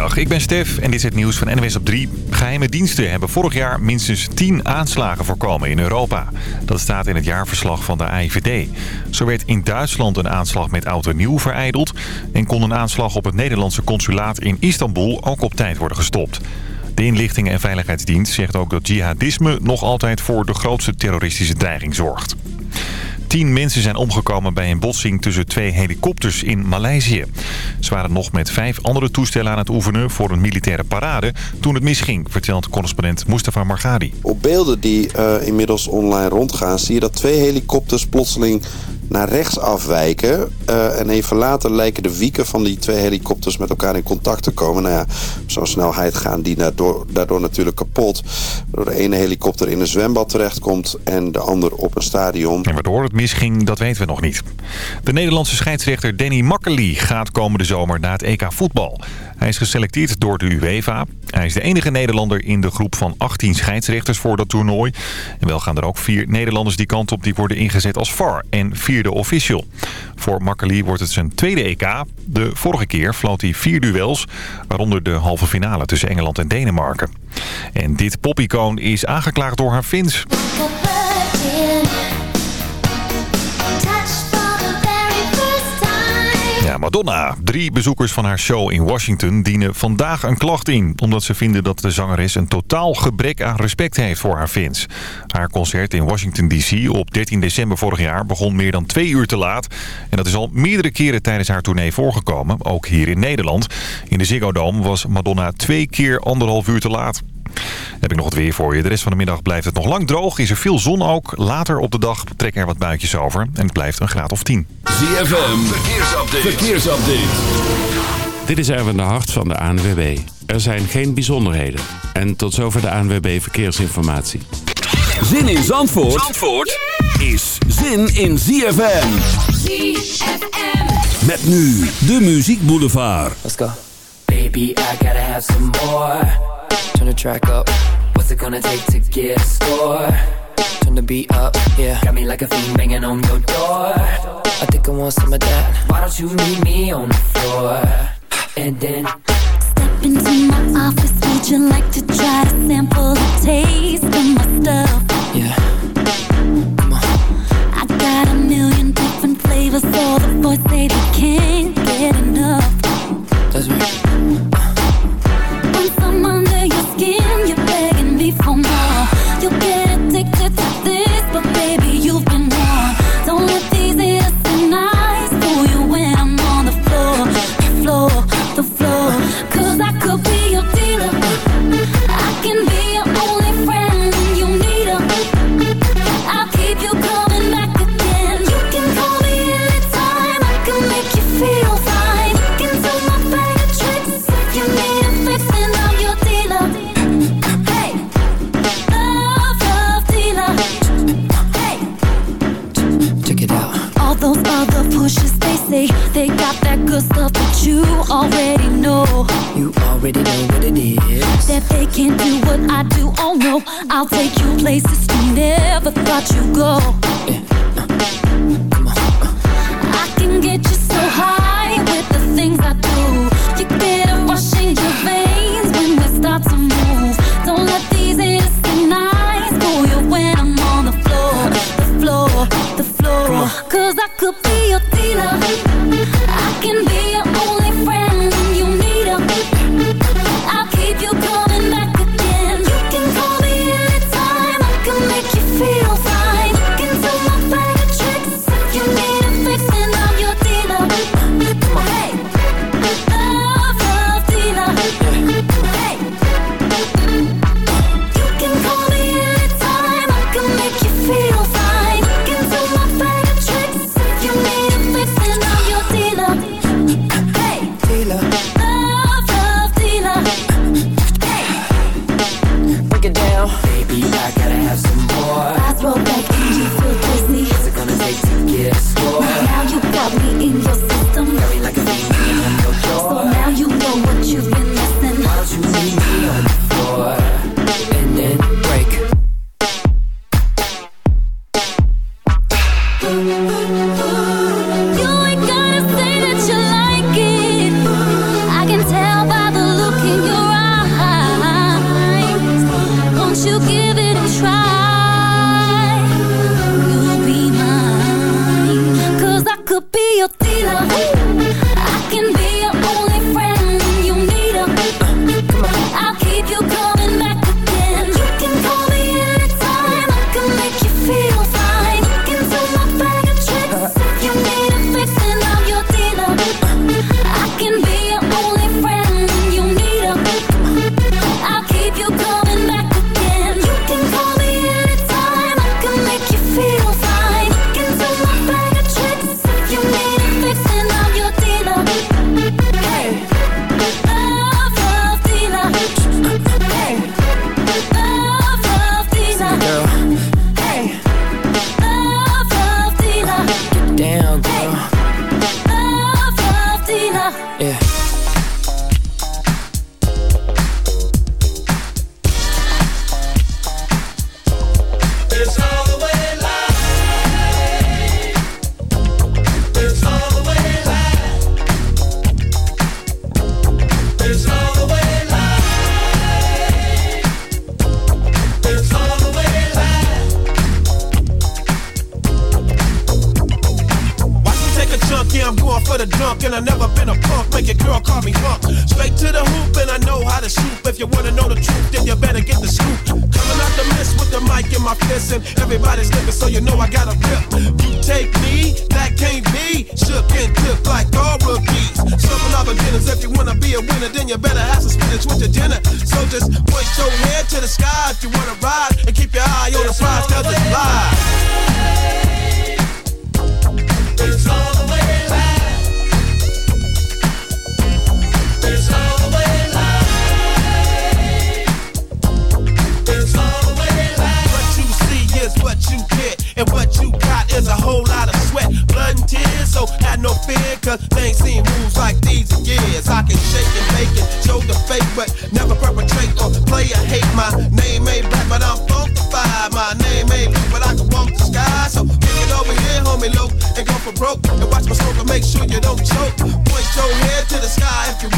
Goedemiddag, ik ben Stef en dit is het nieuws van NWS op 3. Geheime diensten hebben vorig jaar minstens 10 aanslagen voorkomen in Europa. Dat staat in het jaarverslag van de AIVD. Zo werd in Duitsland een aanslag met oud en nieuw vereideld... en kon een aanslag op het Nederlandse consulaat in Istanbul ook op tijd worden gestopt. De inlichtingen- en veiligheidsdienst zegt ook dat jihadisme nog altijd voor de grootste terroristische dreiging zorgt. Tien mensen zijn omgekomen bij een botsing tussen twee helikopters in Maleisië. Ze waren nog met vijf andere toestellen aan het oefenen voor een militaire parade toen het misging, vertelt correspondent Mustafa Margadi. Op beelden die uh, inmiddels online rondgaan zie je dat twee helikopters plotseling naar rechts afwijken. Uh, en even later lijken de wieken van die twee helikopters met elkaar in contact te komen. Nou ja, zo'n snelheid gaan die daardoor, natuurlijk kapot. Waardoor de ene helikopter in een zwembad terechtkomt en de ander op een stadion. En waardoor het misging, dat weten we nog niet. De Nederlandse scheidsrechter Danny Makkely gaat komende zomer naar het EK voetbal. Hij is geselecteerd door de UEFA. Hij is de enige Nederlander in de groep van 18 scheidsrechters voor dat toernooi. En wel gaan er ook vier Nederlanders die kant op die worden ingezet als VAR en vierde official. Voor Makkely wordt het zijn tweede EK. De vorige keer floot hij vier duels, waaronder de halve finale tussen Engeland en Denemarken. En dit popicoon is aangeklaagd door haar fans. Madonna. Drie bezoekers van haar show in Washington dienen vandaag een klacht in... omdat ze vinden dat de zangeres een totaal gebrek aan respect heeft voor haar fans. Haar concert in Washington D.C. op 13 december vorig jaar begon meer dan twee uur te laat. En dat is al meerdere keren tijdens haar tournee voorgekomen, ook hier in Nederland. In de Ziggo Dome was Madonna twee keer anderhalf uur te laat. Heb ik nog het weer voor je. De rest van de middag blijft het nog lang droog. Is er veel zon ook. Later op de dag trekken er wat buitjes over. En het blijft een graad of 10. ZFM, verkeersupdate. verkeersupdate. Dit is Erwin de Hart van de ANWB. Er zijn geen bijzonderheden. En tot zover de ANWB Verkeersinformatie. Zin in Zandvoort, Zandvoort is zin in ZFM. ZFM. Met nu de Muziek Boulevard. Let's go. Baby, I gotta have some more. Turn the track up. What's it gonna take to get a score? Turn the beat up, yeah. Got me like a fiend banging on your door. I think I want some of that. Why don't you meet me on the floor? And then step into my office. Would you like to try to sample the taste of my stuff? Yeah. Come on. I got a million different flavors, so the boys say they can't get enough. That's right. already know. You already know what it is. That they can't do what I do. Oh no, I'll take you places you never thought you'd go. Yeah. Uh, uh, uh come on. Uh. I can get you so high with the things I do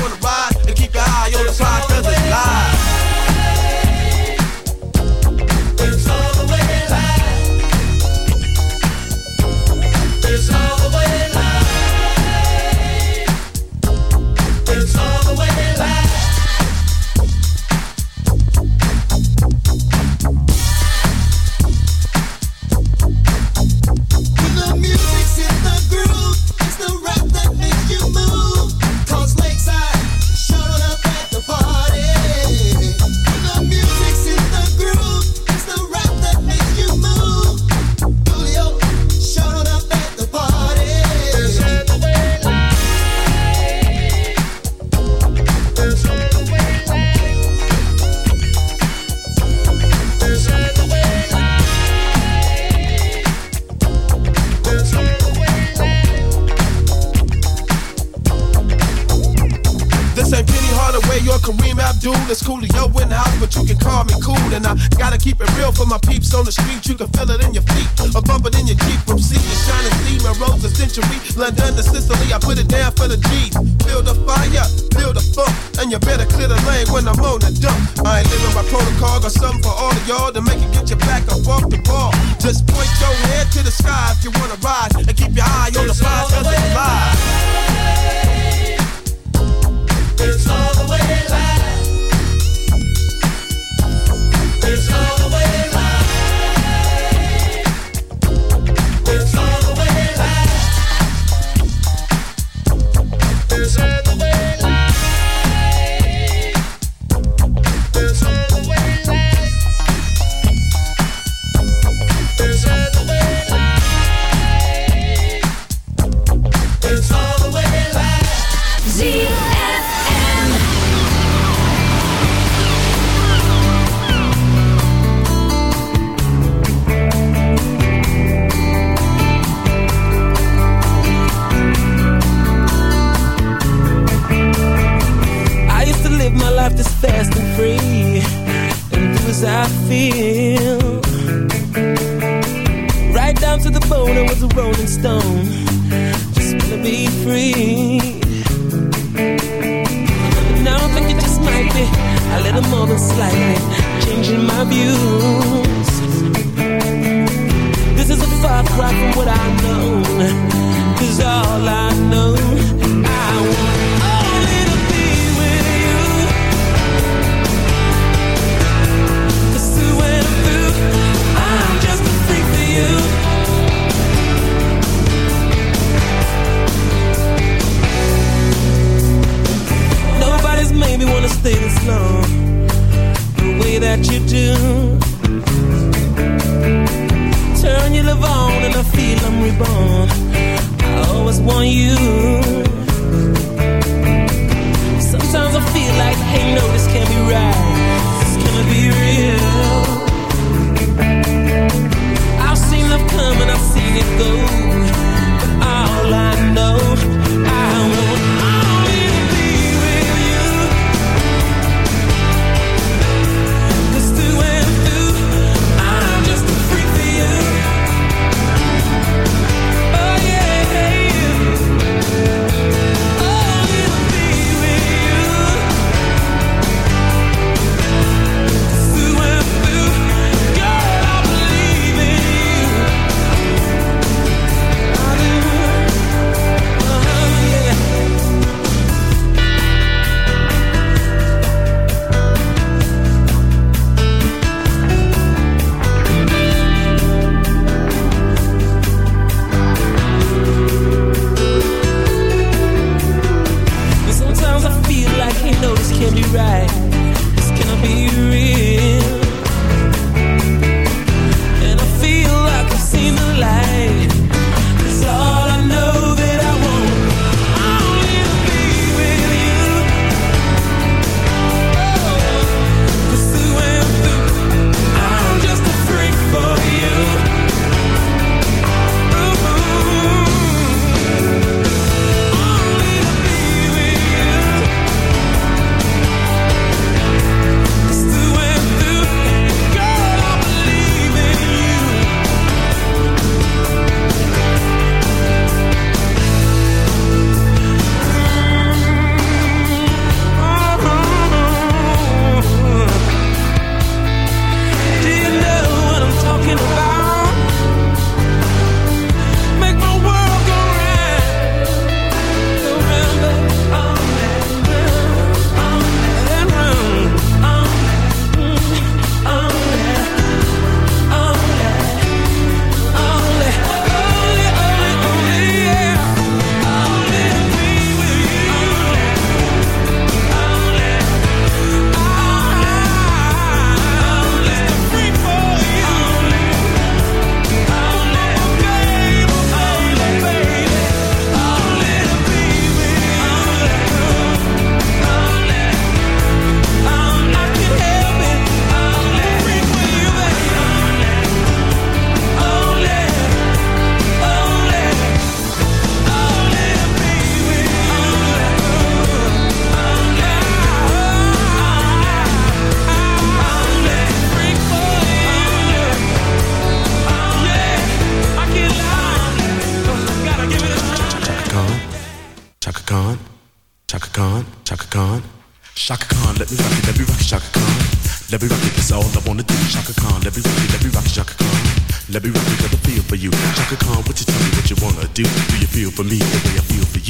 wanna ride,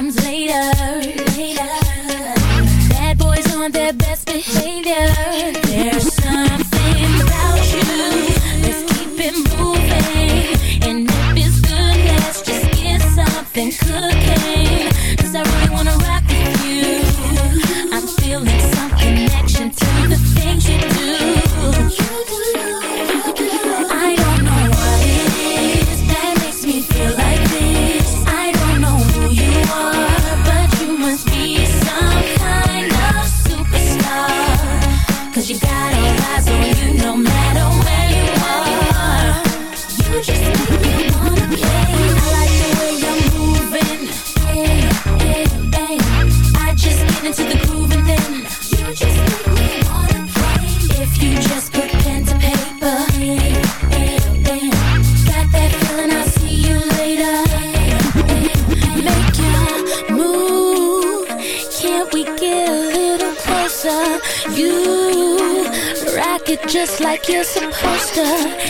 comes later. later. Bad boys on their best like you're some poster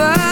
over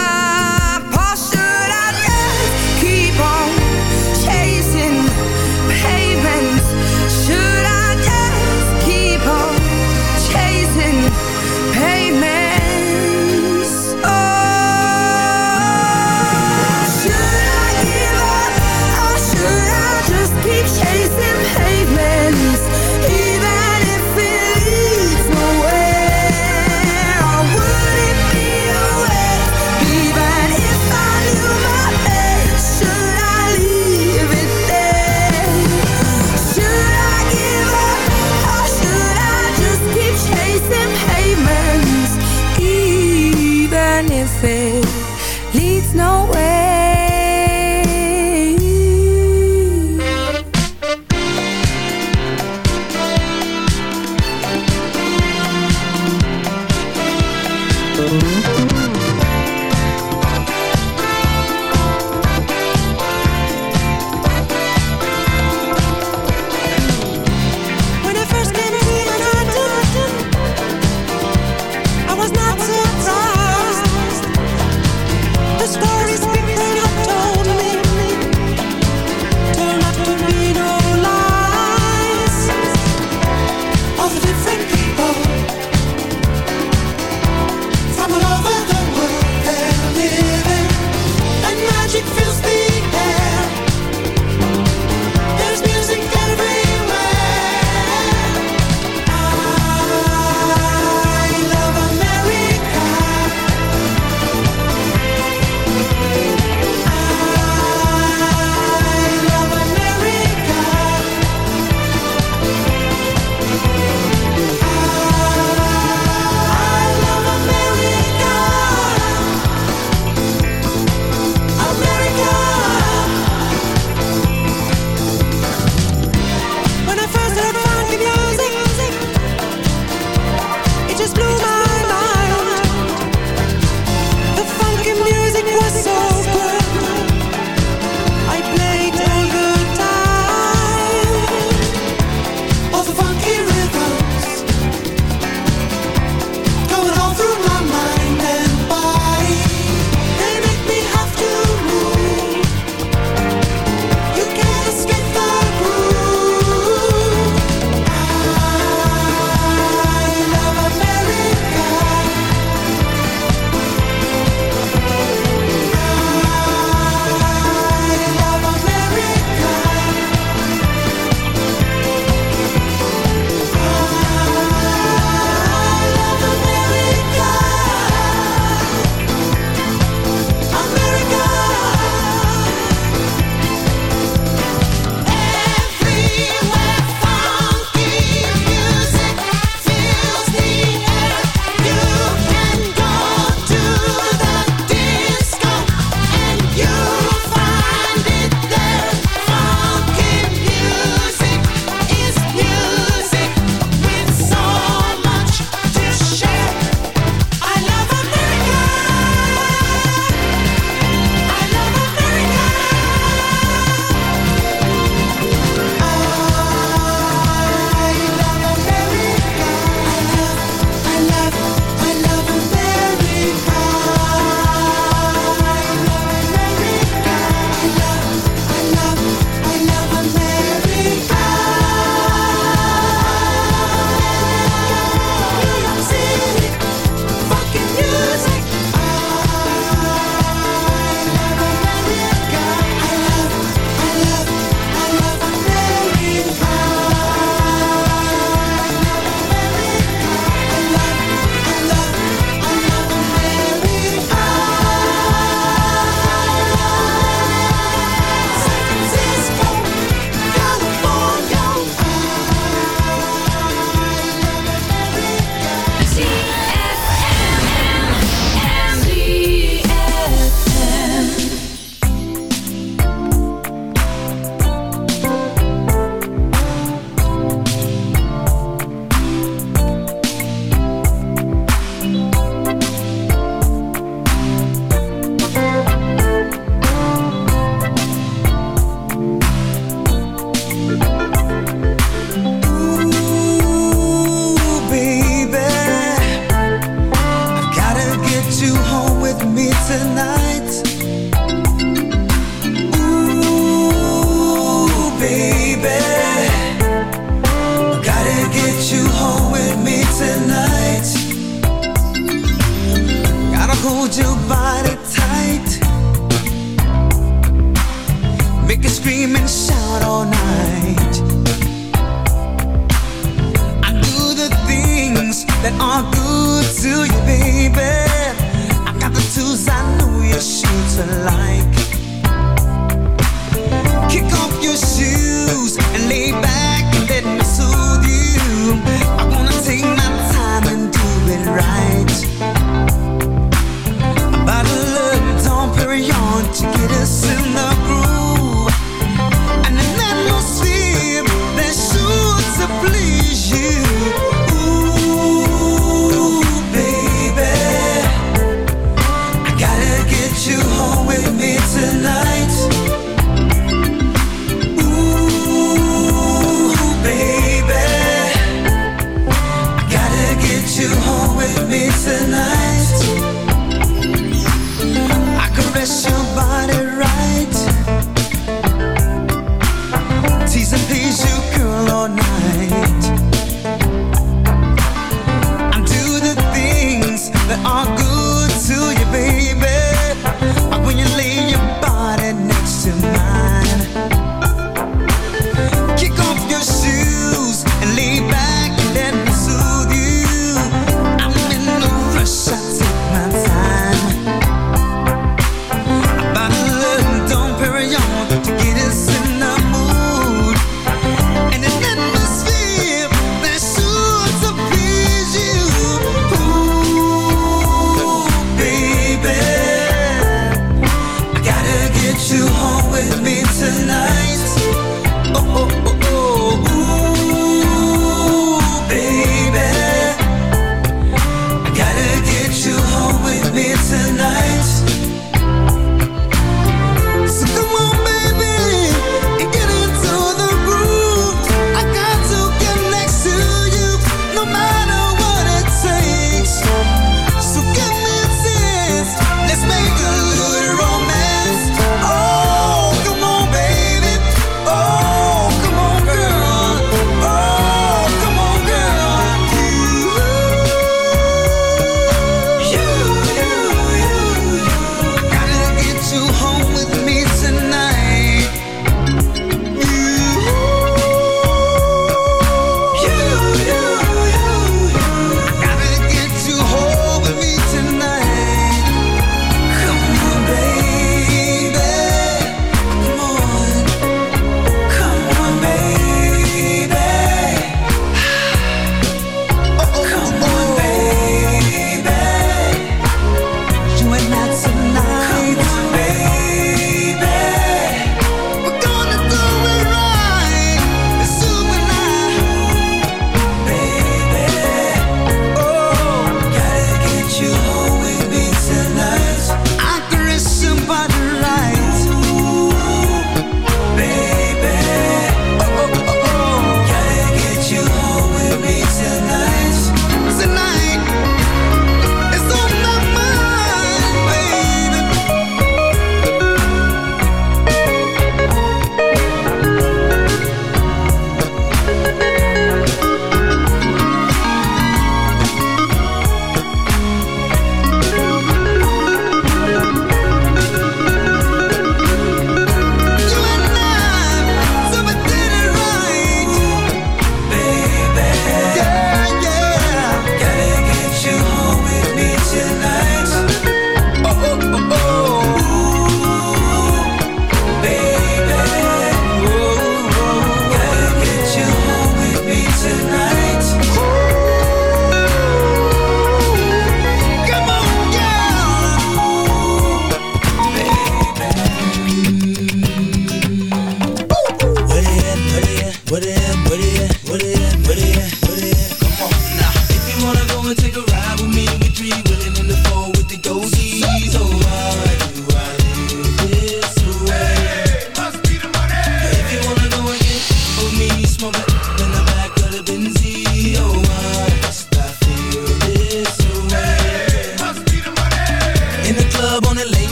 makes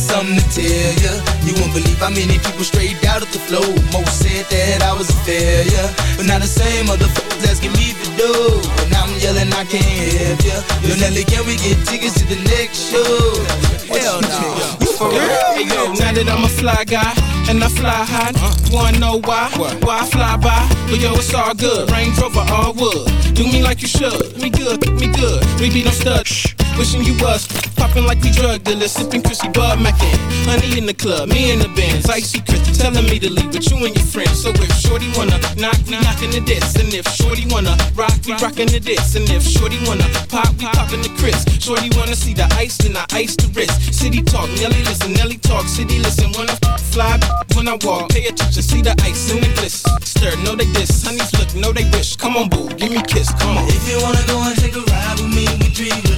Something to tell ya. You won't believe how many people straight out of the flow. Most said that I was a failure. But now the same motherfuckers asking me to do. And I'm yelling, I can't help ya. Yo, Nelly, can we get tickets to the next show? Hell no. You for real? Hey, yo, now that I'm a fly guy and I fly high, wanna know why? Why I fly by? But yo, it's all good. Range Rover, all wood. Do me like you should. Me good, me good. We be no stud. Wishing you was popping like we drug dealers, sipping Chrissy Bud Mackin. Honey in the club, me in the Benz, icy Chris telling me to leave with you and your friends. So if Shorty wanna knock, we knockin' the diss, and if Shorty wanna rock, we rockin' the diss, and if Shorty wanna pop, we poppin' the Chris. Shorty wanna see the ice, then I ice the wrist. City talk, Nelly listen, Nelly talk, city listen. Wanna fly, when I walk, pay attention, see the ice in the gliss. Stir, know they diss, honeys look, know they wish. Come on, boo, give me a kiss, come on. If you wanna go and take a ride with me, we three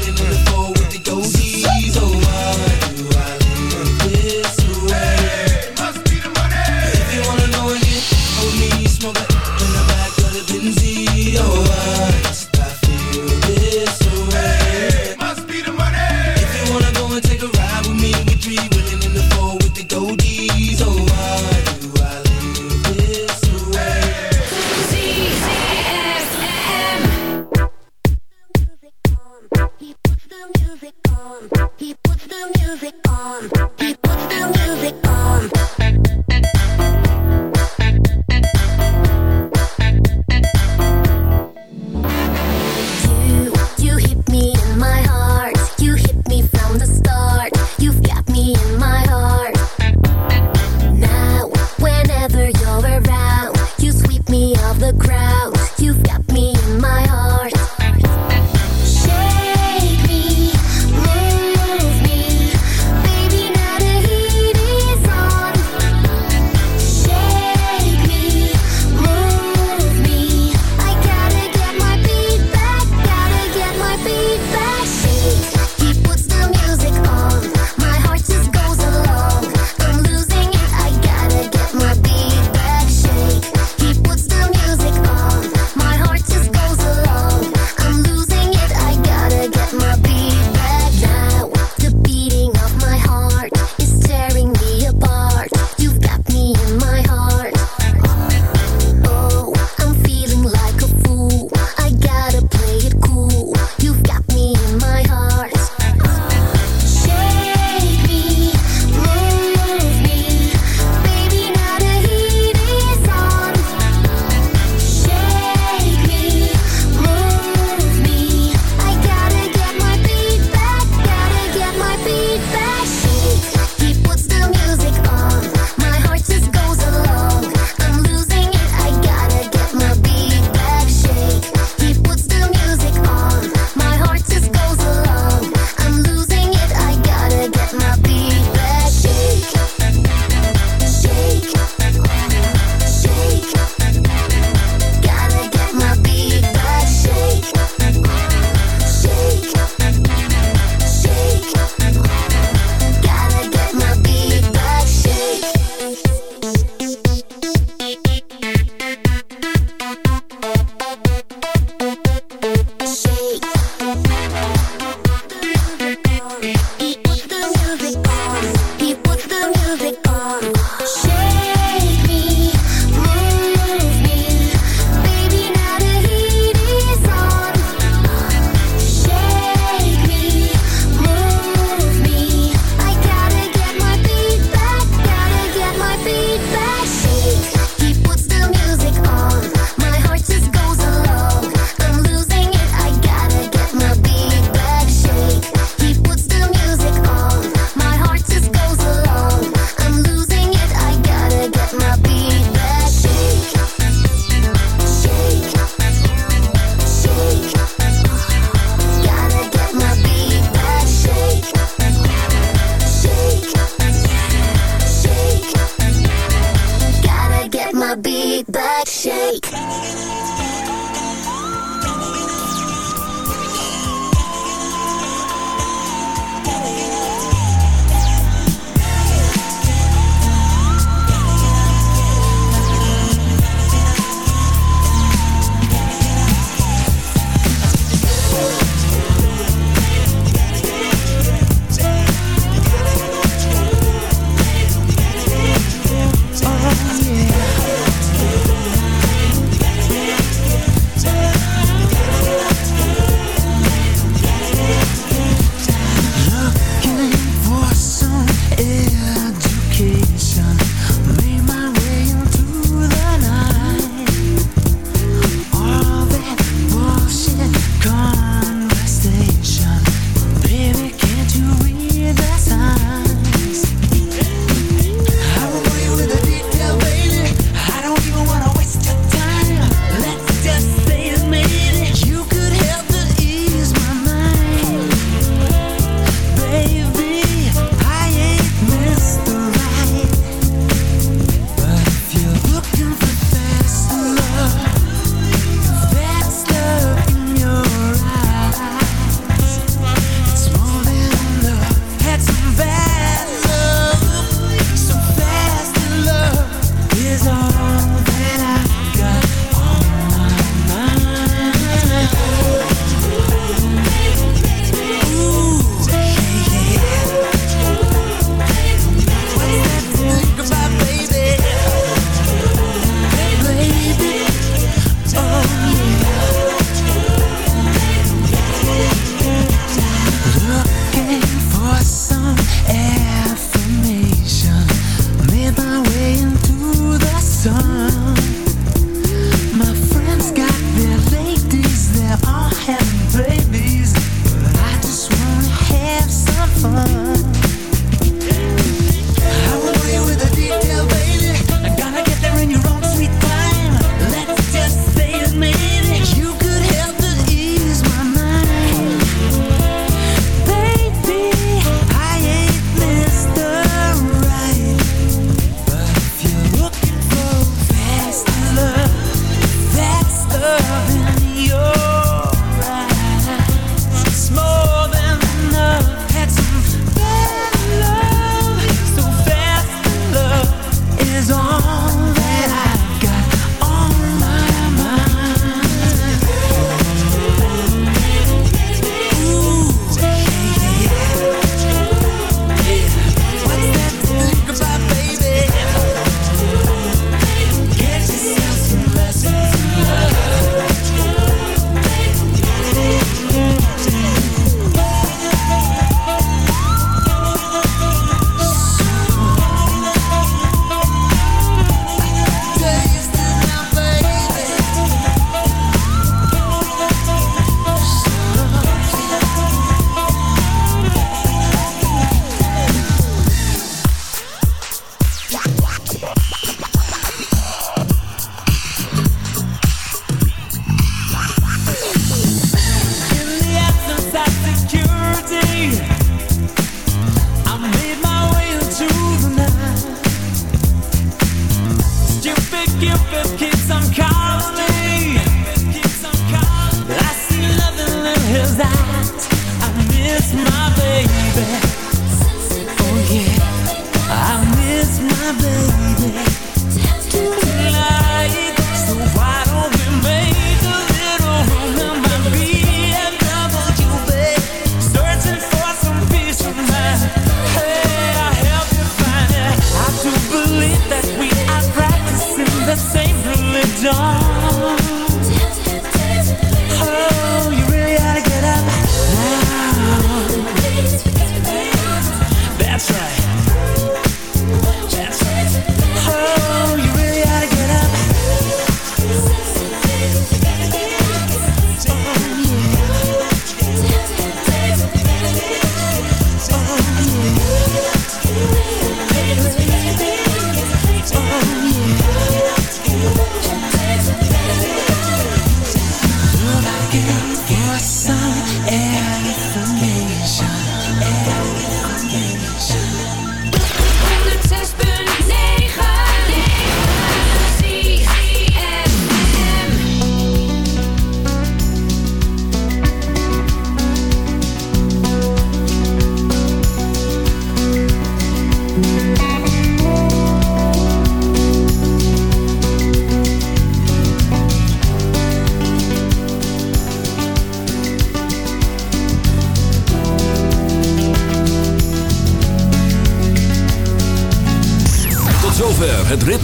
my way into the sun.